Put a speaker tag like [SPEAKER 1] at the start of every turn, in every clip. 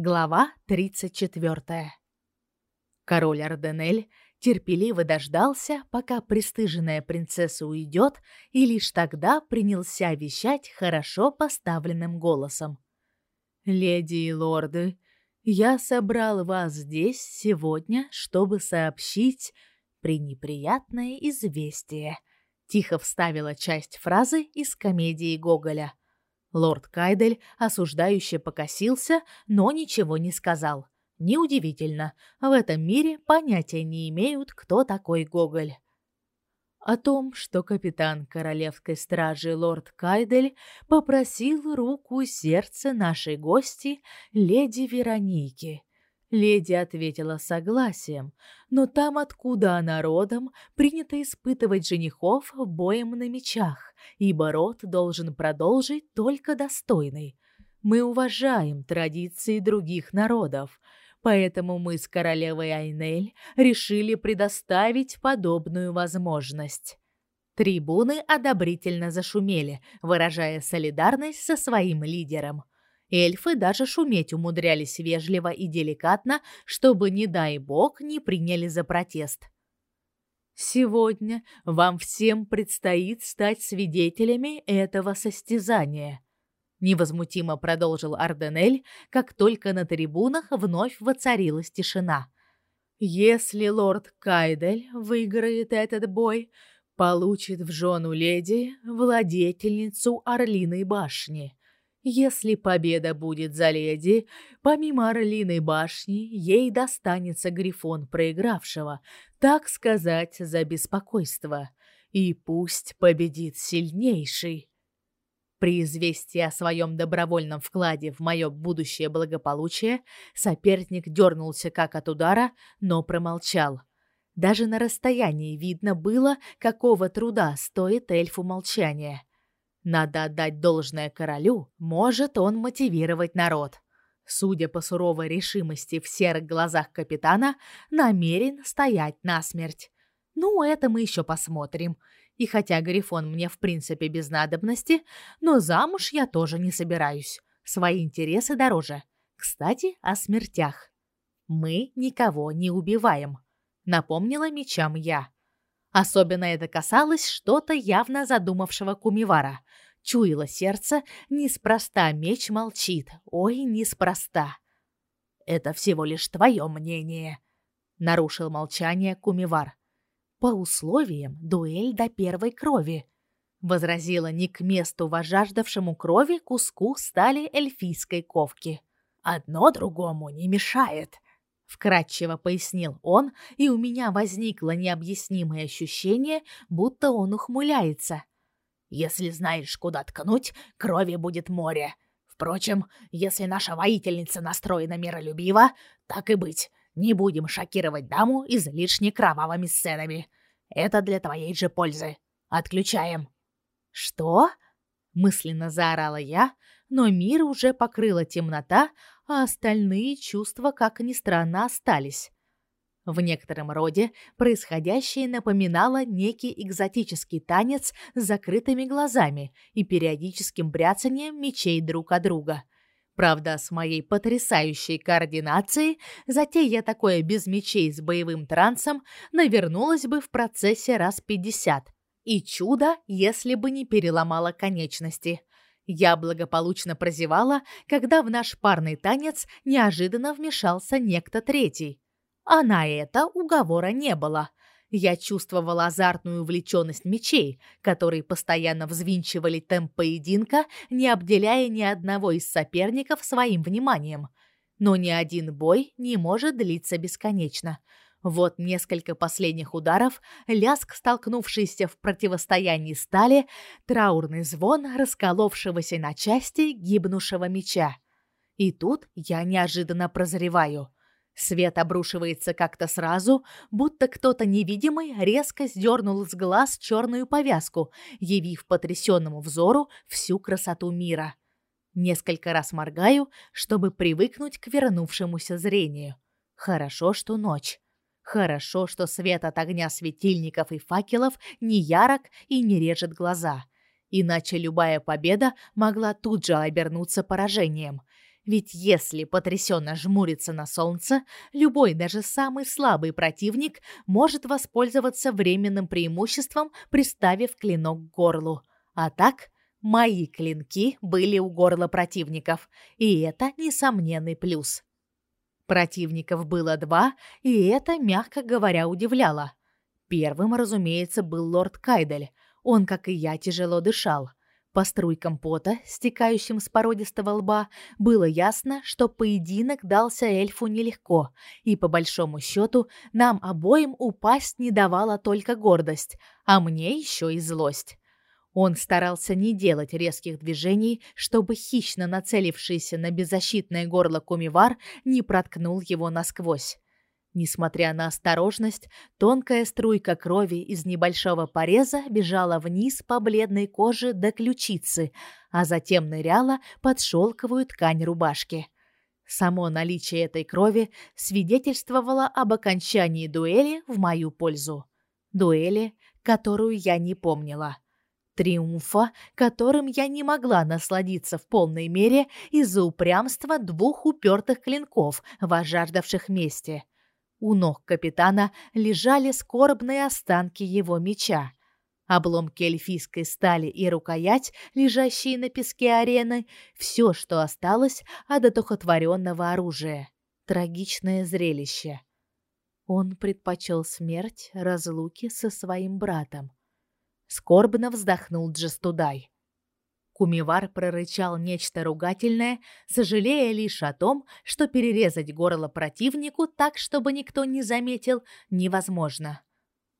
[SPEAKER 1] Глава 34. Король Арденель терпеливо дождался, пока пристыженная принцесса уйдет, и лишь тогда принялся вещать хорошо поставленным голосом. «Леди и лорды, я собрал вас здесь сегодня, чтобы сообщить пренеприятное известие», тихо вставила часть фразы из комедии Гоголя. Лорд Кайдель осуждающе покосился, но ничего не сказал. Неудивительно, в этом мире понятия не имеют, кто такой Гоголь. О том, что капитан королевской стражи лорд Кайдель попросил руку и сердце нашей гости, леди Вероники, Леди ответила согласием, но там, откуда она родом, принято испытывать женихов боем на мечах, ибо род должен продолжить только достойный. Мы уважаем традиции других народов, поэтому мы с королевой Айнель решили предоставить подобную возможность. Трибуны одобрительно зашумели, выражая солидарность со своим лидером – Эльфы даже шуметь умудрялись вежливо и деликатно, чтобы, не дай бог, не приняли за протест. Сегодня вам всем предстоит стать свидетелями этого состязания, невозмутимо продолжил Арденель, как только на трибунах вновь воцарилась тишина. Если лорд Кайдель выиграет этот бой, получит в жену леди владетельницу Орлиной башни. Если победа будет за леди, помимо Орлиной башни, ей достанется грифон проигравшего, так сказать, за беспокойство. И пусть победит сильнейший. При известии о своем добровольном вкладе в мое будущее благополучие соперник дернулся как от удара, но промолчал. Даже на расстоянии видно было, какого труда стоит эльфу молчание. Надо отдать должное королю, может он мотивировать народ. Судя по суровой решимости в серых глазах капитана, намерен стоять насмерть. Ну, это мы еще посмотрим. И хотя Грифон мне в принципе без надобности, но замуж я тоже не собираюсь. Свои интересы дороже. Кстати, о смертях. Мы никого не убиваем, напомнила мечам я. Особенно это касалось что-то явно задумавшего Кумивара. Чуяло сердце, неспроста меч молчит. Ой, неспроста. Это всего лишь твое мнение, нарушил молчание Кумивар. По условиям дуэль до первой крови, возразила не к месту вожаждавшему крови куску стали эльфийской ковки. Одно другому не мешает, вкратчиво пояснил он, и у меня возникло необъяснимое ощущение, будто он ухмыляется. Если знаешь, куда ткнуть, крови будет море. Впрочем, если наша воительница настроена миролюбиво, так и быть, не будем шокировать даму излишне кровавыми сценами. Это для твоей же пользы. Отключаем. Что? мысленно заорала я, но мир уже покрыла темнота, а остальные чувства, как ни странно, остались. В некотором роде происходящее напоминало некий экзотический танец с закрытыми глазами и периодическим бряцанием мечей друг о друга. Правда, с моей потрясающей координацией, затея такое без мечей с боевым трансом навернулась бы в процессе раз пятьдесят. И чудо, если бы не переломала конечности. Я благополучно прозевала, когда в наш парный танец неожиданно вмешался некто третий. А на это уговора не было. Я чувствовала азартную увлеченность мечей, которые постоянно взвинчивали темп поединка, не обделяя ни одного из соперников своим вниманием. Но ни один бой не может длиться бесконечно. Вот несколько последних ударов, лязг столкнувшийся в противостоянии стали, траурный звон расколовшегося на части гибнувшего меча. И тут я неожиданно прозреваю. Свет обрушивается как-то сразу, будто кто-то невидимый резко сдернул с глаз черную повязку, явив потрясенному взору всю красоту мира. Несколько раз моргаю, чтобы привыкнуть к вернувшемуся зрению. Хорошо, что ночь. Хорошо, что свет от огня светильников и факелов не ярок и не режет глаза. Иначе любая победа могла тут же обернуться поражением. Ведь если потрясенно жмуриться на солнце, любой, даже самый слабый противник может воспользоваться временным преимуществом, приставив клинок к горлу. А так, мои клинки были у горла противников, и это несомненный плюс. Противников было два, и это, мягко говоря, удивляло. Первым, разумеется, был лорд Кайдель. Он, как и я, тяжело дышал. По струйкам пота, стекающим с породистого лба, было ясно, что поединок дался эльфу нелегко, и по большому счету нам обоим упасть не давала только гордость, а мне еще и злость. Он старался не делать резких движений, чтобы хищно нацелившийся на беззащитное горло кумивар не проткнул его насквозь. Несмотря на осторожность, тонкая струйка крови из небольшого пореза бежала вниз по бледной коже до ключицы, а затем ныряла под шелковую ткань рубашки. Само наличие этой крови свидетельствовало об окончании дуэли в мою пользу. Дуэли, которую я не помнила. Триумфа, которым я не могла насладиться в полной мере из-за упрямства двух упертых клинков, возжаждавших мести – у ног капитана лежали скорбные останки его меча. Обломки эльфийской стали и рукоять, лежащие на песке арены, все, что осталось от одухотворенного оружия. Трагичное зрелище. Он предпочел смерть разлуки со своим братом. Скорбно вздохнул Джастудай. Кумивар прорычал нечто ругательное, сожалея лишь о том, что перерезать горло противнику так, чтобы никто не заметил, невозможно.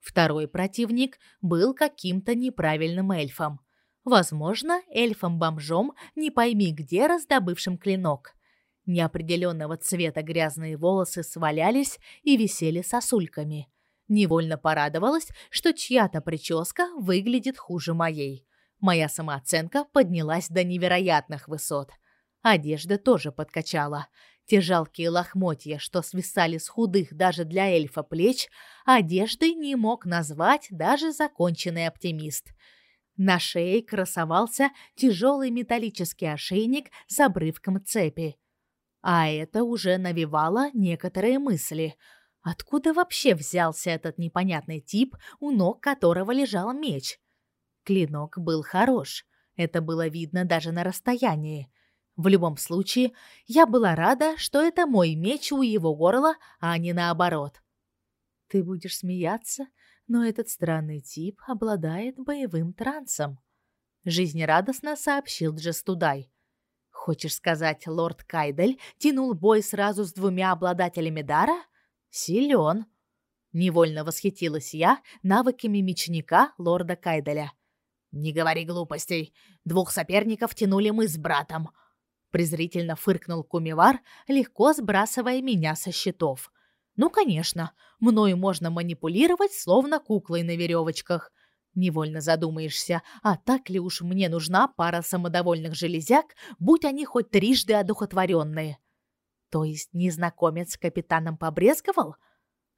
[SPEAKER 1] Второй противник был каким-то неправильным эльфом. Возможно, эльфом-бомжом, не пойми где раздобывшим клинок. Неопределенного цвета грязные волосы свалялись и висели сосульками. Невольно порадовалась, что чья-то прическа выглядит хуже моей. Моя самооценка поднялась до невероятных высот. Одежда тоже подкачала. Те жалкие лохмотья, что свисали с худых даже для эльфа плеч, одеждой не мог назвать даже законченный оптимист. На шее красовался тяжелый металлический ошейник с обрывком цепи. А это уже навевало некоторые мысли. Откуда вообще взялся этот непонятный тип, у ног которого лежал меч? Клинок был хорош. Это было видно даже на расстоянии. В любом случае, я была рада, что это мой меч у его горла, а не наоборот. Ты будешь смеяться, но этот странный тип обладает боевым трансом, жизнерадостно сообщил Джестудай. Хочешь сказать, лорд Кайдель тянул бой сразу с двумя обладателями дара? Силен. Невольно восхитилась я навыками мечника лорда Кайделя. Не говори глупостей. Двух соперников тянули мы с братом. Презрительно фыркнул Кумивар, легко сбрасывая меня со счетов. Ну, конечно, мною можно манипулировать, словно куклой на веревочках. Невольно задумаешься, а так ли уж мне нужна пара самодовольных железяк, будь они хоть трижды одухотворенные? То есть незнакомец с капитаном побрезговал?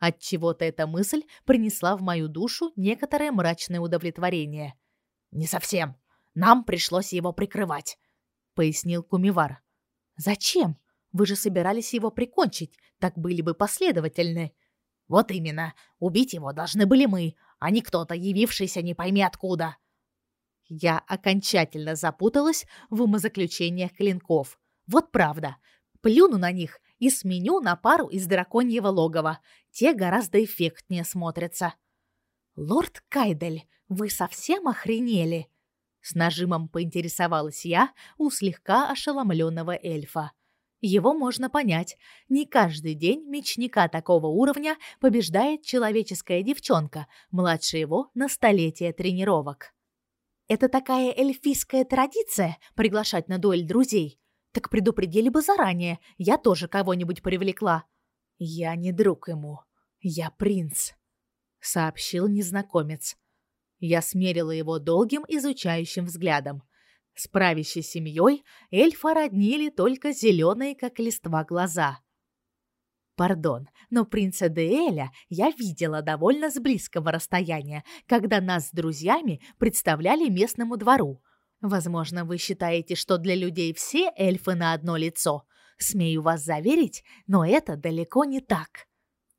[SPEAKER 1] Отчего-то эта мысль принесла в мою душу некоторое мрачное удовлетворение. Не совсем. Нам пришлось его прикрывать, пояснил Кумивар. Зачем? Вы же собирались его прикончить, так были бы последовательны. Вот именно. Убить его должны были мы, а не кто-то, явившийся не пойми откуда. Я окончательно запуталась в умозаключениях клинков. Вот правда. Плюну на них и сменю на пару из драконьего логова. Те гораздо эффектнее смотрятся. Лорд Кайдель, вы совсем охренели? С нажимом поинтересовалась я у слегка ошеломленного эльфа. Его можно понять. Не каждый день мечника такого уровня побеждает человеческая девчонка, младше его на столетие тренировок. Это такая эльфийская традиция приглашать на дуэль друзей. Так предупредили бы заранее, я тоже кого-нибудь привлекла. Я не друг ему. Я принц, сообщил незнакомец. Я смерила его долгим изучающим взглядом. С правящей семьей эльфа роднили только зеленые, как листва, глаза. Пардон, но принца Деэля я видела довольно с близкого расстояния, когда нас с друзьями представляли местному двору. Возможно, вы считаете, что для людей все эльфы на одно лицо, Смею вас заверить, но это далеко не так.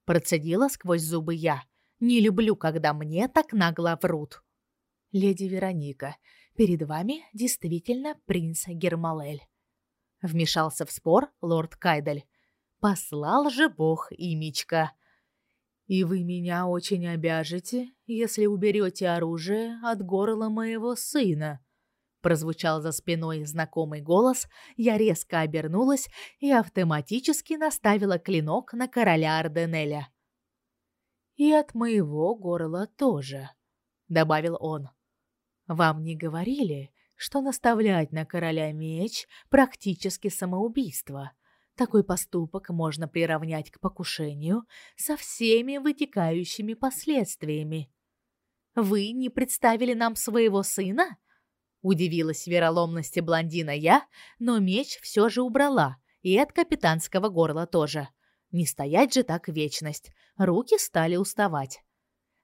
[SPEAKER 1] Процедила сквозь зубы я. Не люблю, когда мне так нагло врут. Леди Вероника, перед вами действительно принц Гермалель. Вмешался в спор лорд Кайдель. Послал же бог имечко. И вы меня очень обяжете, если уберете оружие от горла моего сына. Прозвучал за спиной знакомый голос. Я резко обернулась и автоматически наставила клинок на короля Арденеля. И от моего горла тоже, добавил он. Вам не говорили, что наставлять на короля меч практически самоубийство? Такой поступок можно приравнять к покушению со всеми вытекающими последствиями. Вы не представили нам своего сына? Удивилась вероломности блондина я, но меч все же убрала, и от капитанского горла тоже. Не стоять же так вечность. Руки стали уставать.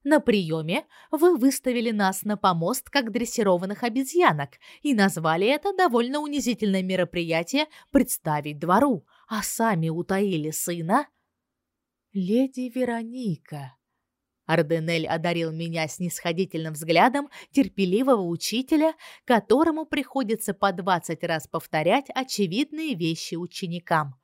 [SPEAKER 1] На приеме вы выставили нас на помост как дрессированных обезьянок и назвали это довольно унизительное мероприятие представить двору, а сами утаили сына. Леди Вероника. Арденель одарил меня снисходительным взглядом терпеливого учителя, которому приходится по двадцать раз повторять очевидные вещи ученикам.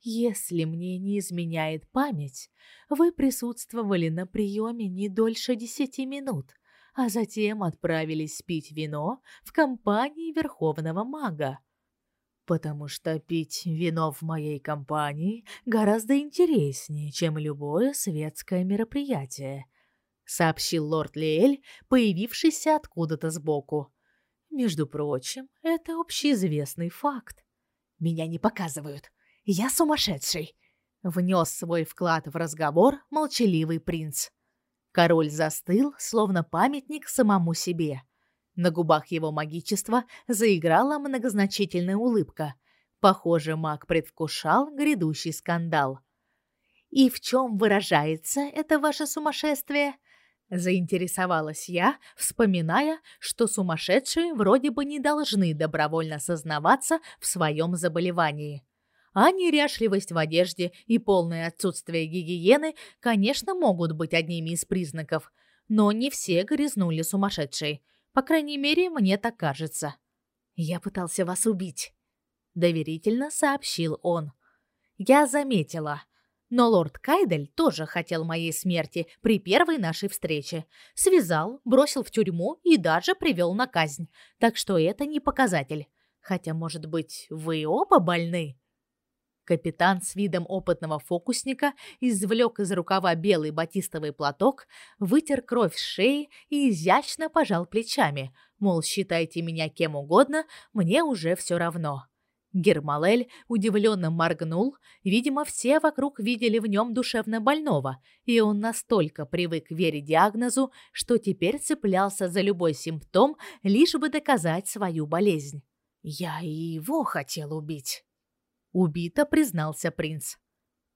[SPEAKER 1] Если мне не изменяет память, вы присутствовали на приеме не дольше десяти минут, а затем отправились пить вино в компании верховного мага. Потому что пить вино в моей компании гораздо интереснее, чем любое светское мероприятие, сообщил лорд Леэль, появившийся откуда-то сбоку. Между прочим, это общеизвестный факт. Меня не показывают, я сумасшедший, внес свой вклад в разговор молчаливый принц. Король застыл, словно памятник самому себе. На губах его магичества заиграла многозначительная улыбка. Похоже, маг предвкушал грядущий скандал. И в чем выражается это ваше сумасшествие? заинтересовалась я, вспоминая, что сумасшедшие вроде бы не должны добровольно сознаваться в своем заболевании. А неряшливость в одежде и полное отсутствие гигиены, конечно, могут быть одними из признаков, но не все грязнули сумасшедшей. По крайней мере, мне так кажется. Я пытался вас убить, доверительно сообщил он. Я заметила, но лорд Кайдель тоже хотел моей смерти при первой нашей встрече. Связал, бросил в тюрьму и даже привел на казнь. Так что это не показатель. Хотя, может быть, вы оба больны? Капитан с видом опытного фокусника извлек из рукава белый батистовый платок, вытер кровь с шеи и изящно пожал плечами, мол, считайте меня кем угодно, мне уже все равно. Гермалель удивленно моргнул, видимо, все вокруг видели в нем душевно больного, и он настолько привык верить диагнозу, что теперь цеплялся за любой симптом, лишь бы доказать свою болезнь. Я и его хотел убить. Убито признался принц.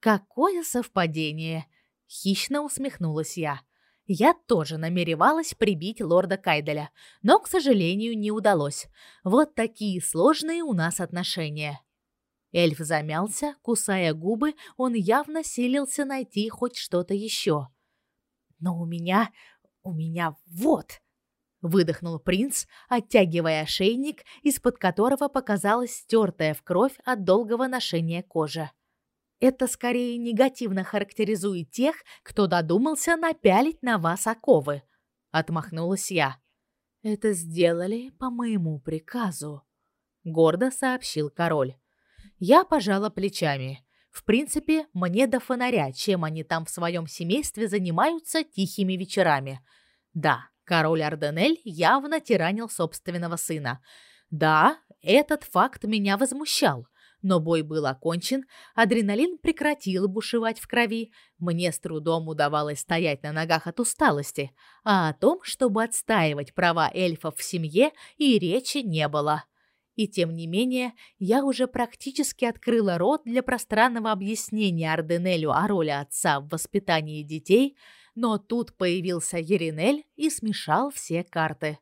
[SPEAKER 1] Какое совпадение, хищно усмехнулась я. Я тоже намеревалась прибить лорда Кайделя, но, к сожалению, не удалось. Вот такие сложные у нас отношения. Эльф замялся, кусая губы, он явно силился найти хоть что-то еще. Но у меня, у меня вот выдохнул принц, оттягивая ошейник, из-под которого показалась стертая в кровь от долгого ношения кожа. Это скорее негативно характеризует тех, кто додумался напялить на вас оковы, отмахнулась я. Это сделали по моему приказу, гордо сообщил король. Я пожала плечами. В принципе, мне до фонаря, чем они там в своем семействе занимаются тихими вечерами. Да, Король Арденель явно тиранил собственного сына. Да, этот факт меня возмущал. Но бой был окончен, адреналин прекратил бушевать в крови. Мне с трудом удавалось стоять на ногах от усталости, а о том, чтобы отстаивать права эльфов в семье, и речи не было. И тем не менее, я уже практически открыла рот для пространного объяснения Арденелю о роли отца в воспитании детей, но тут появился Еринель и смешал все карты.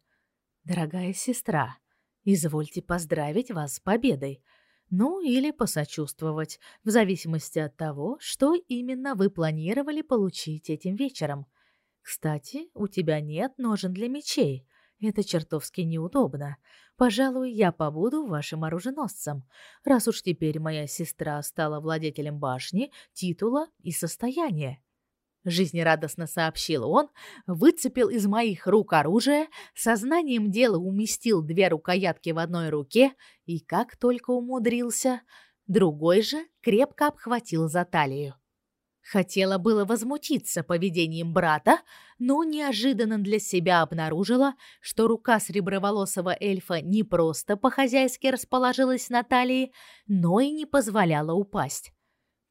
[SPEAKER 1] Дорогая сестра, извольте поздравить вас с победой. ну или посочувствовать, в зависимости от того, что именно вы планировали получить этим вечером. Кстати, у тебя нет ножен для мечей. Это чертовски неудобно. Пожалуй, я побуду вашим оруженосцем, раз уж теперь моя сестра стала владетелем башни, титула и состояния жизнерадостно сообщил он, выцепил из моих рук оружие, сознанием дела уместил две рукоятки в одной руке и как только умудрился, другой же крепко обхватил за талию. Хотела было возмутиться поведением брата, но неожиданно для себя обнаружила, что рука среброволосого эльфа не просто по-хозяйски расположилась на талии, но и не позволяла упасть.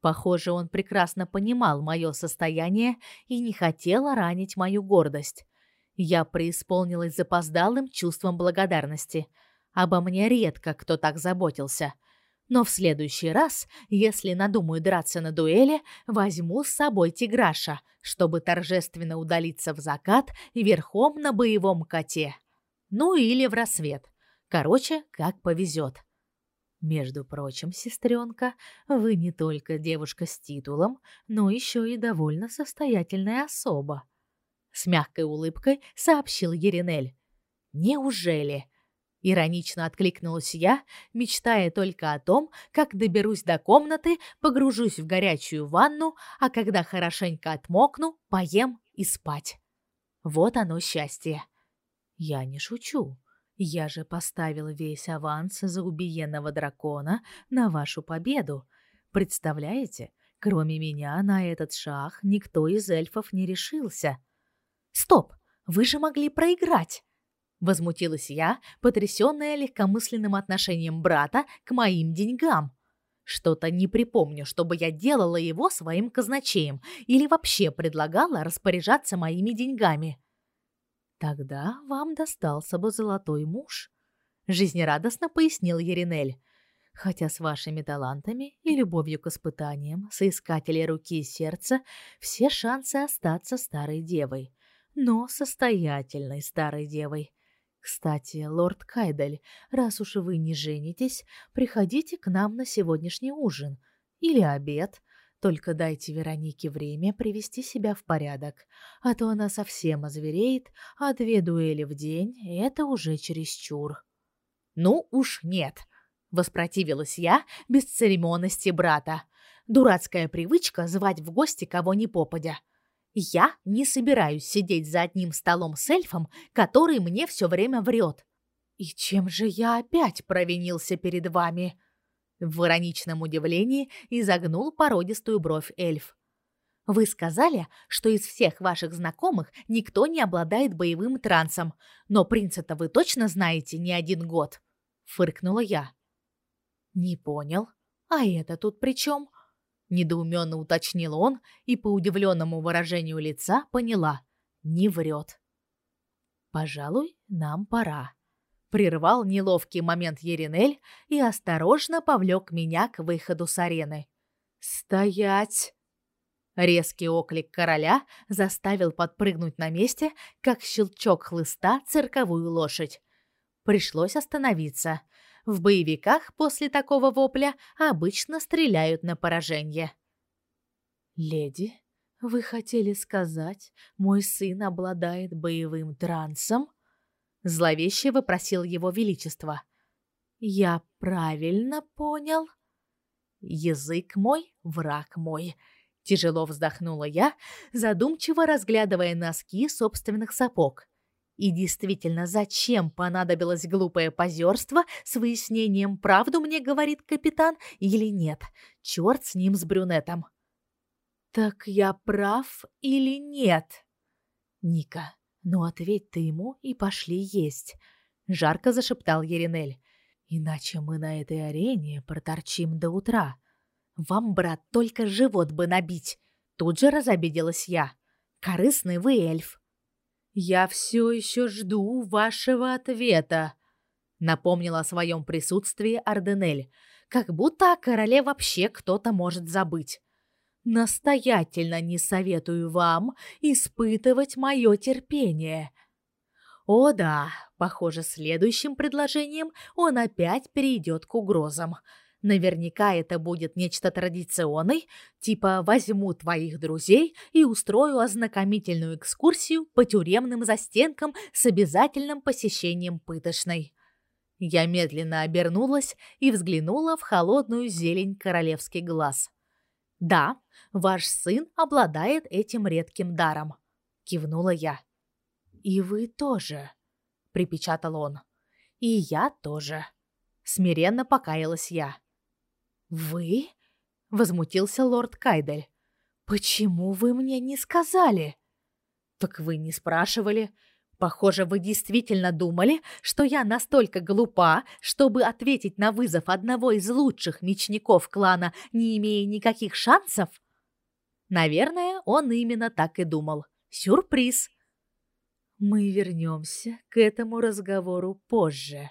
[SPEAKER 1] Похоже, он прекрасно понимал мое состояние и не хотел ранить мою гордость. Я преисполнилась запоздалым чувством благодарности. Обо мне редко кто так заботился. Но в следующий раз, если надумаю драться на дуэли, возьму с собой тиграша, чтобы торжественно удалиться в закат верхом на боевом коте. Ну или в рассвет. Короче, как повезет. Между прочим, сестренка, вы не только девушка с титулом, но еще и довольно состоятельная особа. С мягкой улыбкой сообщил Еринель. Неужели? Иронично откликнулась я, мечтая только о том, как доберусь до комнаты, погружусь в горячую ванну, а когда хорошенько отмокну, поем и спать. Вот оно счастье. Я не шучу. Я же поставил весь аванс за убиенного дракона на вашу победу. Представляете, кроме меня на этот шаг никто из эльфов не решился. Стоп, вы же могли проиграть. Возмутилась я, потрясённая легкомысленным отношением брата к моим деньгам. Что-то не припомню, чтобы я делала его своим казначеем или вообще предлагала распоряжаться моими деньгами. Тогда вам достался бы золотой муж, жизнерадостно пояснил Еринель. Хотя с вашими талантами и любовью к испытаниям соискателей руки и сердца все шансы остаться старой девой, но состоятельной старой девой. Кстати, лорд Кайдель, раз уж вы не женитесь, приходите к нам на сегодняшний ужин или обед. Только дайте Веронике время привести себя в порядок, а то она совсем озвереет, а две дуэли в день — это уже чересчур. «Ну уж нет», — воспротивилась я без церемонности брата. «Дурацкая привычка звать в гости кого ни попадя. Я не собираюсь сидеть за одним столом с эльфом, который мне все время врет. И чем же я опять провинился перед вами?» В ироничном удивлении изогнул породистую бровь эльф. Вы сказали, что из всех ваших знакомых никто не обладает боевым трансом, но принца-то вы точно знаете не один год, фыркнула я. Не понял. А это тут при чем? недоуменно уточнил он и по удивленному выражению лица поняла: не врет. Пожалуй, нам пора прервал неловкий момент Еринель и осторожно повлек меня к выходу с арены. «Стоять!» Резкий оклик короля заставил подпрыгнуть на месте, как щелчок хлыста цирковую лошадь. Пришлось остановиться. В боевиках после такого вопля обычно стреляют на поражение. «Леди, вы хотели сказать, мой сын обладает боевым трансом?» Зловеще вопросил его величество. Я правильно понял? Язык мой, враг мой. Тяжело вздохнула я, задумчиво разглядывая носки собственных сапог. И действительно, зачем понадобилось глупое позерство с выяснением, правду мне говорит капитан или нет? Черт с ним, с брюнетом. Так я прав или нет? Ника, «Ну, ответь ты ему и пошли есть», — жарко зашептал Еринель. «Иначе мы на этой арене проторчим до утра. Вам, брат, только живот бы набить!» Тут же разобиделась я. «Корыстный вы эльф!» «Я все еще жду вашего ответа», — напомнила о своем присутствии Арденель, как будто о короле вообще кто-то может забыть. Настоятельно не советую вам испытывать мое терпение. О да, похоже, следующим предложением он опять перейдет к угрозам. Наверняка это будет нечто традиционное, типа возьму твоих друзей и устрою ознакомительную экскурсию по тюремным застенкам с обязательным посещением пыточной. Я медленно обернулась и взглянула в холодную зелень королевский глаз. Да, ваш сын обладает этим редким даром, кивнула я. И вы тоже, припечатал он. И я тоже. Смиренно покаялась я. Вы? возмутился лорд Кайдель. Почему вы мне не сказали? Так вы не спрашивали. Похоже, вы действительно думали, что я настолько глупа, чтобы ответить на вызов одного из лучших мечников клана, не имея никаких шансов. Наверное, он именно так и думал. Сюрприз. Мы вернемся к этому разговору позже.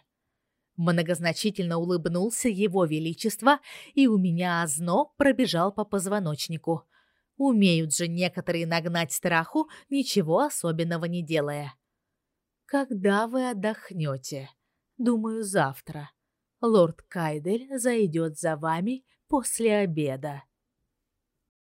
[SPEAKER 1] Многозначительно улыбнулся его величество, и у меня озноб пробежал по позвоночнику. Умеют же некоторые нагнать страху, ничего особенного не делая. Когда вы отдохнете? Думаю, завтра. Лорд Кайдель зайдет за вами после обеда.